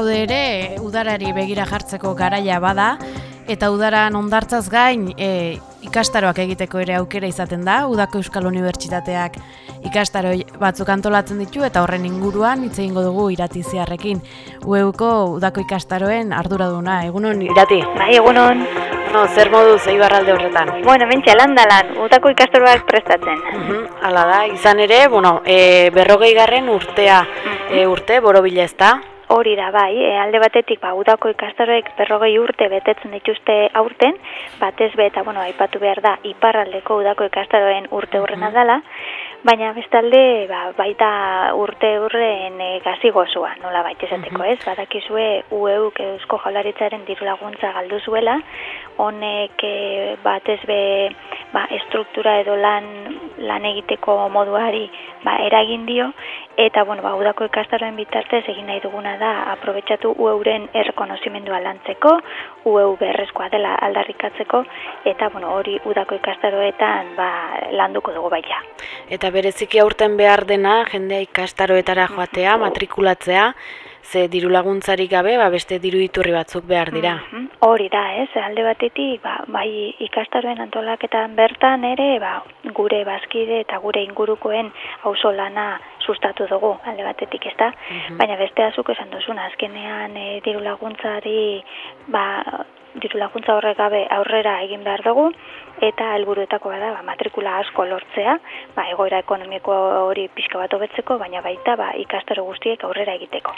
bagaude ere, udarari begira jartzeko garaia bada, eta udaran ondartzaz gain e, ikastaroak egiteko ere aukera izaten da, Udako Euskal Unibertsitateak ikastaro batzuk antolatzen ditu, eta horren inguruan hitz egingo dugu iratiziarrekin. Ueuko Udako ikastaroen arduraduna, egunon irati? Bai, egunon. No, zer modu zeibarralde horretan? Bueno, mentxe, landalan, udako ikastoroak prestatzen. Uh Hala da, izan ere, bueno, e, berrogei garren urtea, e, urte, borobila ez da? Hori da, bai, e, alde batetik, ba, udako ikastaroek berrogei urte betetzen dituzte aurten, batez be, eta, bueno, aipatu behar da, iparraldeko udako ikastaroen urte hurrena dela, Baina bestalde, ba, baita urte urren e, gazi gozua, nola baita esateko ez, badakizue ueuk eusko jaularitzaren diru laguntza galdu zuela, honek e, batez be ba, estruktura edo lan, lan egiteko moduari ba, eragin dio, eta bueno, ba, udako ikastaroen bitartez egin nahi duguna da aprobetsatu ueuren errekonozimendua lantzeko, ueu berrezkoa dela aldarrikatzeko, eta bueno, hori udako ikastaroetan ba, landuko dugu baita. Eta bereziki aurten behar dena, jendea ikastaroetara joatea, matrikulatzea, ze diru laguntzarik gabe, ba, beste diru iturri batzuk behar dira. Mhm, Hori da, ez, alde batetik, ba, bai ikastaroen antolaketan bertan ere, ba, gure bazkide eta gure ingurukoen auzo lana sustatu dugu, alde batetik, ez da? Baina beste azuk esan duzuna, azkenean e, diru laguntzari, ba, diru laguntza horrek gabe aurrera egin behar dugu, eta helburuetako da ba, matrikula asko lortzea, ba, egoera ekonomiko hori pixka bat hobetzeko, baina baita ba, ikastaro guztiek aurrera egiteko.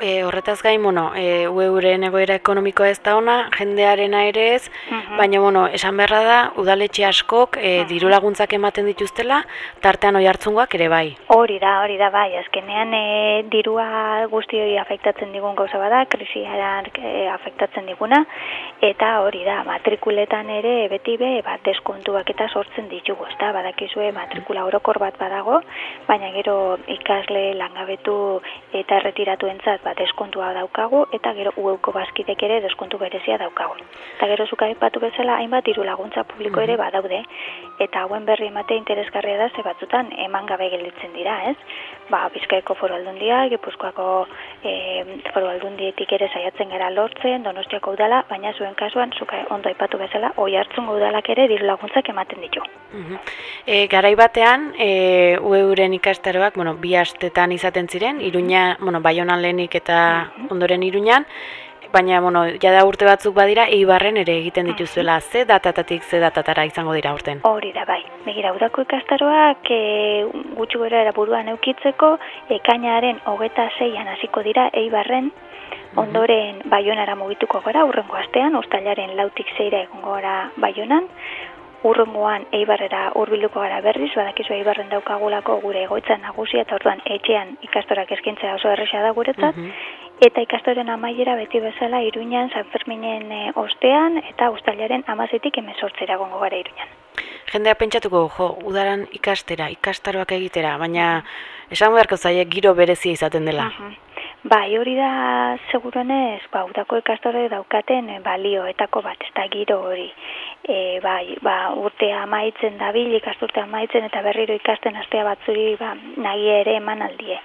E, horretaz gain, bueno, e, ueuren egoera ekonomikoa ez da ona, jendearena ere ez, Mhm. baina, bueno, esan beharra da, udaletxe askok e, diru laguntzak ematen dituztela, tartean oi hartzungoak ere bai. Hori da, hori da, bai, azkenean e, dirua guzti afektatzen digun gauza bada, krisiaran e, afektatzen diguna, eta hori da, matrikuletan ere beti be, bat deskontuak eta sortzen ditugu, ezta? Badakizue matrikula orokor bat badago, baina gero ikasle langabetu eta erretiratuentzat bat deskontua daukagu eta gero ueuko bazkidek ere deskontu berezia daukagu. Eta gero zuka aipatu bezala hainbat diru laguntza publiko ere badaude eta hauen berri ematea interesgarria da ze batzutan eman gabe gelditzen dira, ez? Ba, Bizkaiko Foru Aldundia, Gipuzkoako e, Foru Aldundietik ere saiatzen gara lortzen, Donostiako udala, baina zuen kasuan zuka ondo aipatu bezala, oi hartzun udalak ere diru laguntzak ematen ditu. Mhm. E, garai batean, e, ueuren ikastaroak, bueno, bi astetan izaten ziren, iruña, bueno, baionan lehenik eta ondoren iruñan, baina, bueno, jada urte batzuk badira, eibarren ere egiten dituzuela, ze datatatik ze datatara izango dira urten. Hori da bai. Begira, udako ikastaroak e, gutxu gora era buruan eukitzeko, ekainaren hogeta zeian hasiko dira eibarren, ondoren baionara mugituko gara, urrengo astean, ustailaren lautik zeira egongo gara baionan, urrengoan eibarrera hurbilduko gara berriz, badakizu eibarren daukagulako gure egoitza nagusia eta orduan etxean ikastorak eskintzea oso erresa da guretzat, Mhm. Eta ikastoren amaiera beti bezala Iruñan San Ferminen e, ostean eta ustailaren amazetik emezortzera gongo gara Iruñan. Jendea pentsatuko, jo, udaran ikastera, ikastaroak egitera, baina esan beharko zaie giro berezia izaten dela. Mhm. Bai, hori da seguruenez, ba, udako ikastore daukaten e, balioetako bat, ez da giro hori. E, bai, ba, urtea amaitzen dabil, ikasturtea amaitzen eta berriro ikasten astea batzuri ba, nahi ere eman aldie.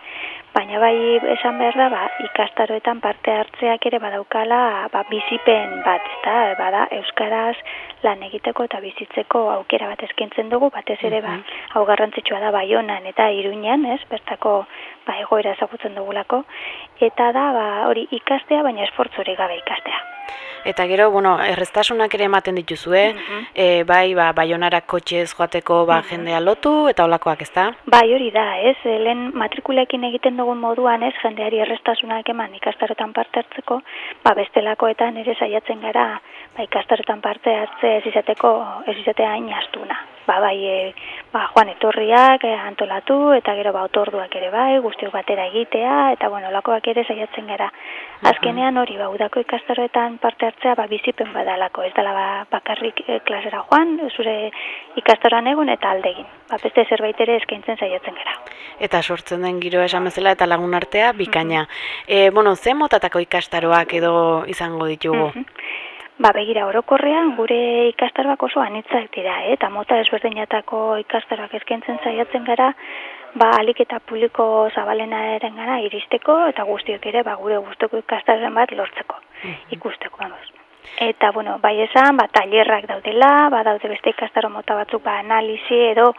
Baina bai esan behar da, ba, ikastaroetan parte hartzeak ere badaukala ba, bizipen bat, ezta, bada euskaraz lan egiteko eta bizitzeko aukera bat eskaintzen dugu, batez ere ba, hau garrantzitsua da Baionan eta Iruñan, ez, bertako ba, egoera ezagutzen dugulako, eta da ba, hori ikastea, baina esfortzuri gabe ikastea. Eta gero, bueno, erreztasunak ere ematen dituzue, Mhm. e, bai, ba, baionara kotxez joateko ba, jendea lotu eta olakoak, ezta? Bai, hori da, ez, eh, lehen matrikulekin egiten dugun moduan, ez, jendeari errestasunak eman ikastarotan parte hartzeko, ba, bestelakoetan ere saiatzen gara, ba, ikastarotan parte hartze ez izateko, ez izatea hain astuna. Ba, bai, e, ba, joan etorriak e, antolatu, eta gero ba, otorduak ere bai, guztiok batera egitea, eta bueno, lakoak ere saiatzen gara. Azkenean hori, ba, udako ikastaroetan parte hartzea, ba, bizipen badalako, ez dela ba, bakarrik e, klasera joan, zure ikastaroan egun eta aldegin. Ba, beste zerbait ere eskaintzen saiatzen gara. Eta sortzen den giro esan bezala eta lagun artea bikaina. E, bueno, ze motatako ikastaroak edo izango ditugu? Mhm. Ba, begira, orokorrean gure ikastaroak oso anitzak dira, eh? eta mota ezberdinatako ikastaroak eskaintzen saiatzen gara, ba alik eta publiko zabalenaren gara iristeko eta guztiok ere ba gure gustoko ikastaren bat lortzeko ikusteko vamos. Eta bueno, bai esan, ba tailerrak daudela, ba daude beste ikastaro mota batzuk ba analisi edo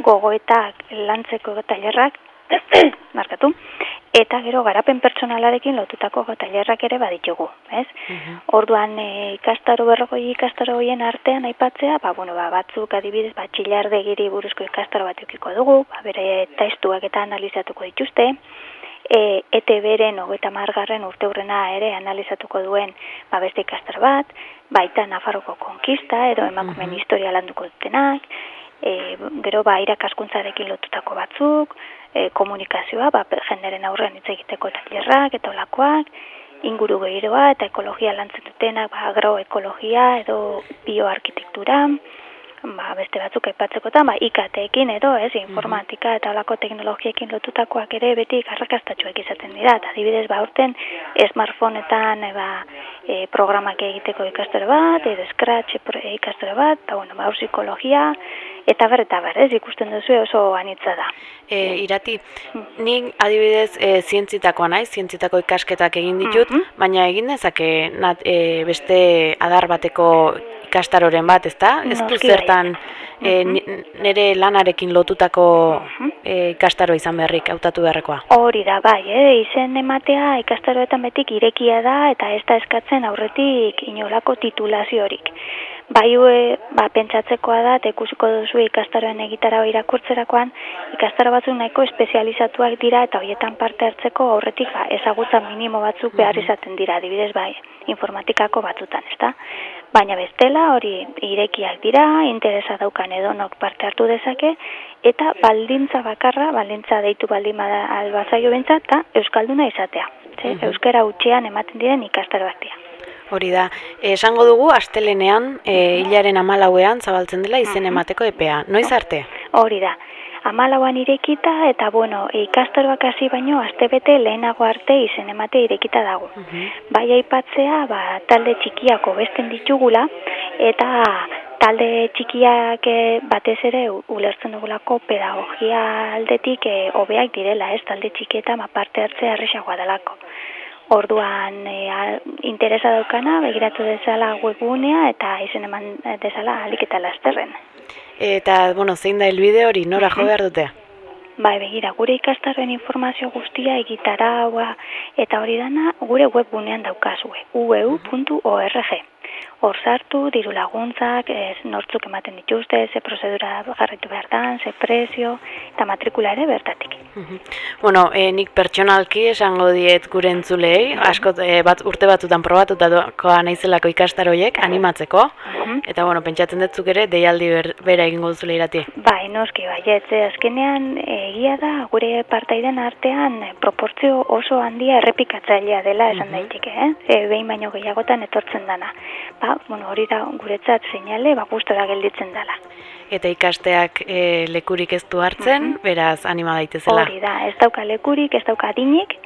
gogoetak lantzeko tailerrak markatu. Eta gero garapen pertsonalarekin lotutako tailerrak ere baditugu, ez? Orduan e, ikastaro berrogoi ikastaro hoien artean aipatzea, ba bueno, ba batzuk adibidez ba txillardegiri buruzko ikastaro bat edukiko dugu, ba bere testuak eta analizatuko dituzte. E, ETB-ren hogeita margarren urte hurrena ere analizatuko duen ba beste ikastaro bat, baita Nafarroko konkista edo emakumeen historia landuko dutenak, e, gero ba irakaskuntzarekin lotutako batzuk, e, komunikazioa, ba, jenderen aurrean hitz egiteko tailerrak eta olakoak, inguru gehiroa eta ekologia lantzen dutenak, ba, agroekologia edo bioarkitektura, ba, beste batzuk aipatzekotan, ba, IKT-ekin edo, ez, informatika eta olako teknologiekin lotutakoak ere beti garrakastatxoak izaten dira, eta adibidez, ba, urten smartphoneetan, e, ba, e, programak egiteko ikastore bat, edo Scratch e, ikastore bat, eta, bueno, ba, psikologia, eta ber, eta ber, ez, ikusten duzu oso anitza da. E, irati, nik adibidez e, zientzitakoa naiz, zientzitako ikasketak egin ditut, baina egin dezake nat, e, beste adar bateko ikastaroren bat, ezta? Ez du bai. zertan e, ni- nire lanarekin lotutako e, ikastaro izan beharrik, hautatu beharrekoa. Hori da, bai, eh? izen ematea ikastaroetan betik irekia da eta ez da eskatzen aurretik inolako titulaziorik. Bai, e, ba, pentsatzekoa da, eta ikusiko duzu ikastaroen egitara irakurtzerakoan, ikastaro batzuk nahiko espezializatuak dira eta horietan parte hartzeko aurretik ba, ezagutza minimo batzuk behar izaten dira, adibidez bai, informatikako batzutan, ezta? Baina bestela hori irekiak dira, interesa daukan edonok parte hartu dezake, eta baldintza bakarra, baldintza deitu baldin bada albazaio bentsat, eta euskalduna izatea. Ze, Euskara utxean ematen diren ikastaro batia. Hori da, esango dugu astelenean, e, hilaren amalauean zabaltzen dela izen emateko epea. Noiz arte? Hori da. Amalauan irekita eta bueno, ikastaroak hasi baino astebete lehenago arte izen emate irekita dago. Bai aipatzea, ba, talde txikiako besten ditugula eta talde txikiak eh, batez ere ulertzen dugulako pedagogia aldetik eh, hobeak direla, ez talde txikietan ba, parte hartzea erresagoa dalako. Orduan e, al- interesa daukana begiratu dezala webgunea eta izen eman dezala alik eta lasterren. Eta, bueno, zein da helbide hori, nora jo behar dute? Bai, begira, gure ikastarren informazio guztia egitaraua eta hori dana gure webgunean daukazue, ueu.org. Hor sartu, diru laguntzak, ez, nortzuk ematen dituzte, ze prozedura jarraitu behar dan, ze prezio, eta matrikula ere bertatik. Mhm. Bueno, e, nik pertsonalki esango diet gure entzulei, asko e, bat, urte batzutan probatutakoa naizelako ikastaroiek animatzeko, eta bueno, pentsatzen dutzuk ere deialdi ber, bera egingo duzule irati. Bai, noski, bai, ez, eh, azkenean egia da gure partaiden artean eh, proportzio oso handia errepikatzailea dela esan daiteke, eh? E, behin baino gehiagotan etortzen dana. Ba, bueno, hori da guretzat seinale, ba, gustora gelditzen dela. Eta ikasteak e, lekurik ez du hartzen, beraz anima daitezela. Hori da, ez dauka lekurik, ez dauka adinik,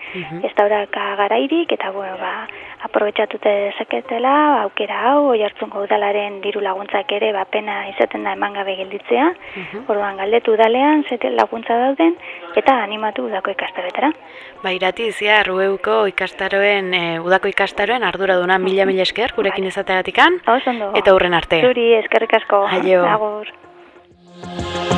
ez dauka garairik, eta bueno, ba, aprobetxatute dezaketela, aukera hau, oi hartzungo udalaren diru laguntzak ere, ba, pena izaten da eman gabe gelditzea, orduan galdetu udalean, zete laguntza dauden, eta animatu udako ikastaretara. Ba, irati zia, rueuko ikastaroen, e, udako ikastaroen arduraduna mila mila esker, gurekin izateagatikan, eta hurren arte. Zuri, eskerrik asko. Aio. Agur.